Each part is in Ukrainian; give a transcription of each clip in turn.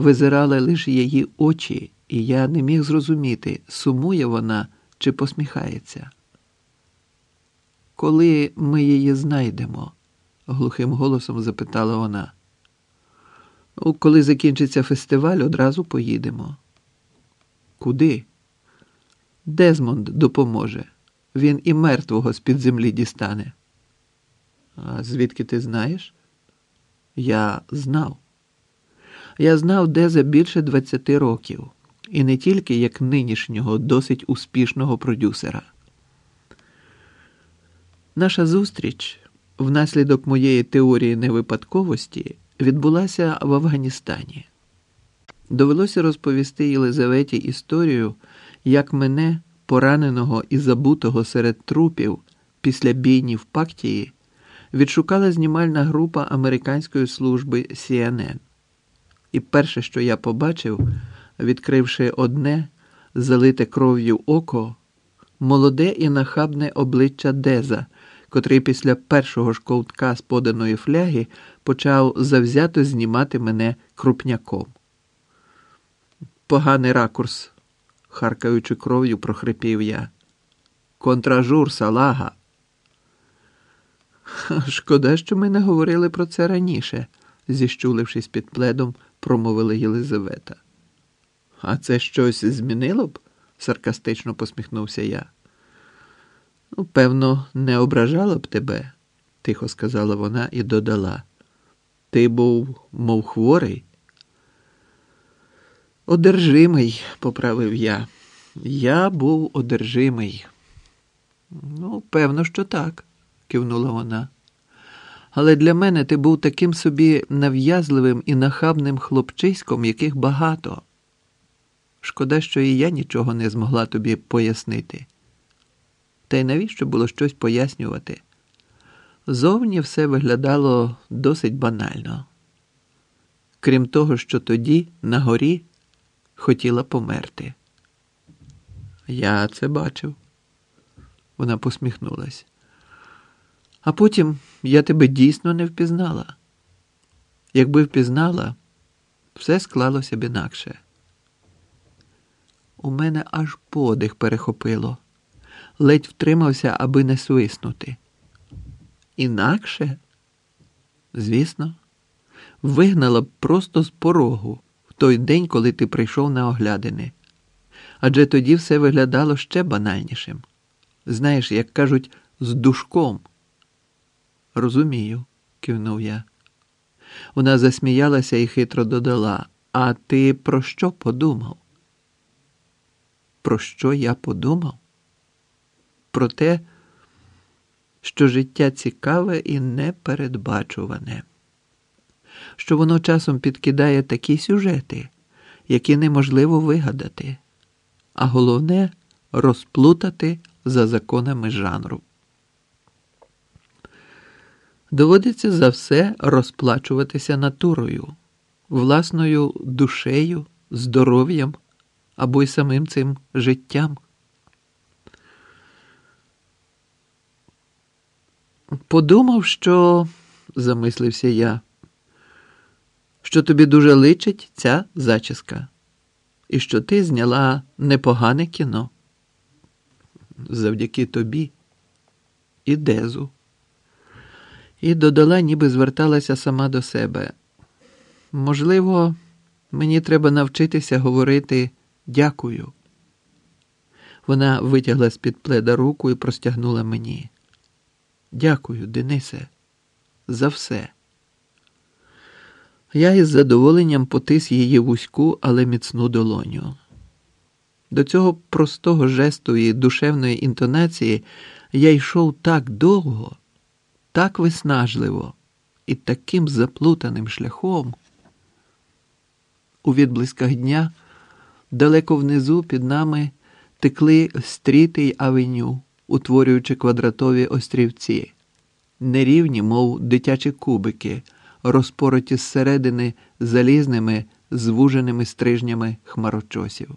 визирали лише її очі, і я не міг зрозуміти, сумує вона чи посміхається. Коли ми її знайдемо? глухим голосом запитала вона. «Ну, Коли закінчиться фестиваль, одразу поїдемо. Куди? Дезмонд допоможе. Він і мертвого з-під землі дістане. А звідки ти знаєш? Я знав. Я знав, де за більше 20 років, і не тільки як нинішнього, досить успішного продюсера. Наша зустріч внаслідок моєї теорії невипадковості відбулася в Афганістані. Довелося розповісти Єлизаветі історію, як мене, пораненого і забутого серед трупів після бійні в Пактії, відшукала знімальна група американської служби CNN. І перше, що я побачив, відкривши одне, залите кров'ю око, молоде і нахабне обличчя Деза, котрий після першого ж ковтка з поданої фляги почав завзято знімати мене крупняком. Поганий ракурс, харкаючи кров'ю, прохрипів я. Контражур, салага. Шкода, що ми не говорили про це раніше, зіщулившись під пледом, промовила Єлизавета. А це щось змінило б? саркастично посміхнувся я. Ну, певно, не ображала б тебе, тихо сказала вона і додала. Ти був, мов хворий. Одержимий, поправив я. Я був одержимий. Ну, певно, що так, кивнула вона. Але для мене ти був таким собі нав'язливим і нахабним хлопчиськом, яких багато. Шкода, що і я нічого не змогла тобі пояснити. Та й навіщо було щось пояснювати? Зовні все виглядало досить банально. Крім того, що тоді, на горі, хотіла померти. Я це бачив. Вона посміхнулась. А потім я тебе дійсно не впізнала. Якби впізнала, все склалося б інакше. У мене аж подих перехопило, ледь втримався, аби не свиснути. Інакше? Звісно, вигнала б просто з порогу в той день, коли ти прийшов на оглядини. Адже тоді все виглядало ще банальнішим. Знаєш, як кажуть, з душком. Розумію, кивнув я. Вона засміялася і хитро додала. А ти про що подумав? Про що я подумав? Про те, що життя цікаве і непередбачуване, що воно часом підкидає такі сюжети, які неможливо вигадати, а головне розплутати за законами жанру. Доводиться за все розплачуватися натурою, власною душею, здоров'ям або й самим цим життям. Подумав, що, замислився я, що тобі дуже личить ця зачіска, і що ти зняла непогане кіно. Завдяки тобі і Дезу. І додала, ніби зверталася сама до себе. Можливо, мені треба навчитися говорити дякую. Вона витягла з-під пледа руку і простягнула мені. Дякую, Денисе, за все. Я із задоволенням потис її вузьку, але міцну долоню. До цього простого жесту і душевної інтонації я йшов так довго, так виснажливо і таким заплутаним шляхом. У відблисках дня далеко внизу під нами текли стріти й авеню утворюючи квадратові острівці, нерівні, мов дитячі кубики, розпороті зсередини залізними, звуженими стрижнями хмарочосів.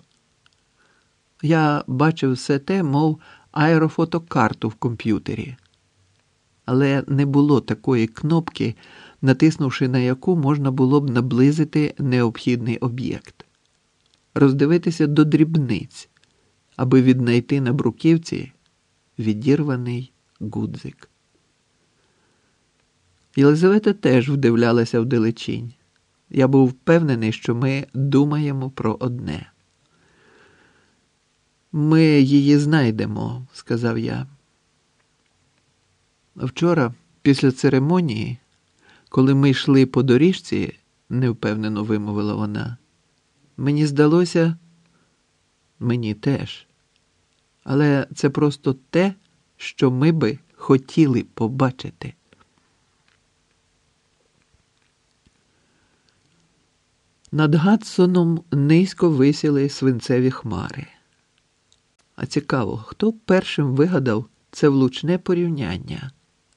Я бачив все те, мов аерофотокарту в комп'ютері, але не було такої кнопки, натиснувши на яку можна було б наблизити необхідний об'єкт, роздивитися до дрібниць, аби віднайти на бруківці відірваний гудзик. Єлизавета теж вдивлялася в далечінь. Я був впевнений, що ми думаємо про одне. Ми її знайдемо, сказав я. Вчора, після церемонії, коли ми йшли по доріжці, невпевнено вимовила вона, мені здалося, мені теж. Але це просто те, що ми би хотіли побачити. Над Гадсоном низько висіли свинцеві хмари. А цікаво, хто першим вигадав це влучне порівняння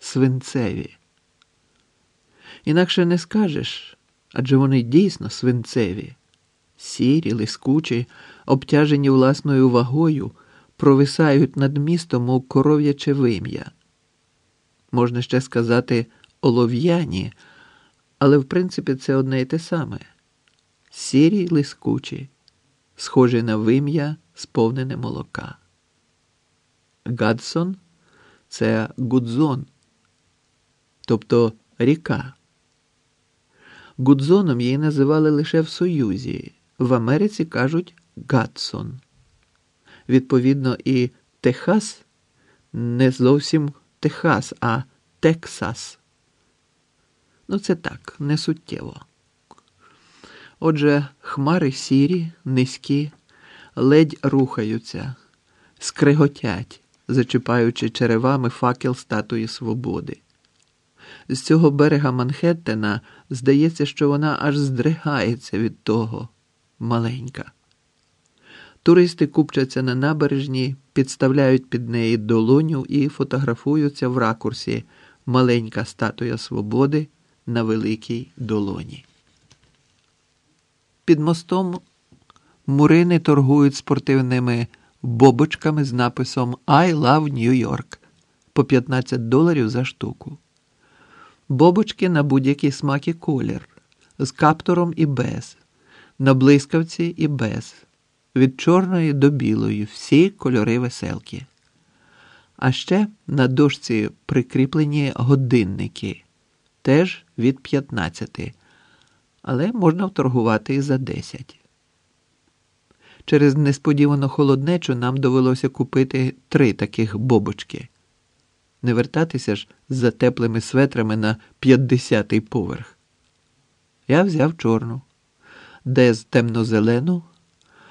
свинцеві? Інакше не скажеш, адже вони дійсно свинцеві, сірі, лискучі, обтяжені власною вагою, провисають над містом, мов коров'яче вим'я. Можна ще сказати олов'яні, але в принципі це одне й те саме сірі лискучі, схожі на вим'я, сповнене молока. Гадсон це Гудзон, тобто ріка. Гудзоном її називали лише в Союзі. В Америці кажуть Гадсон. Відповідно, і Техас не зовсім Техас, а Тексас. Ну, це так, не суттєво. Отже, хмари сірі, низькі, ледь рухаються, скриготять, зачіпаючи черевами факел статуї свободи. З цього берега Манхеттена здається, що вона аж здригається від того маленька. Туристи купчаться на набережні, підставляють під неї долоню і фотографуються в ракурсі маленька статуя свободи на великій долоні. Під мостом мурини торгують спортивними бобочками з написом I love New York по 15 доларів за штуку. Бобочки на будь-який смак і колір, з каптуром і без, на блискавці і без, від чорної до білої, всі кольори веселки. А ще на дошці прикріплені годинники, теж від 15 але можна вторгувати і за 10. Через несподівану холоднечу нам довелося купити три таких бобочки. Не вертатися ж за теплими светрами на 50-й поверх. Я взяв чорну, де з темно-зелену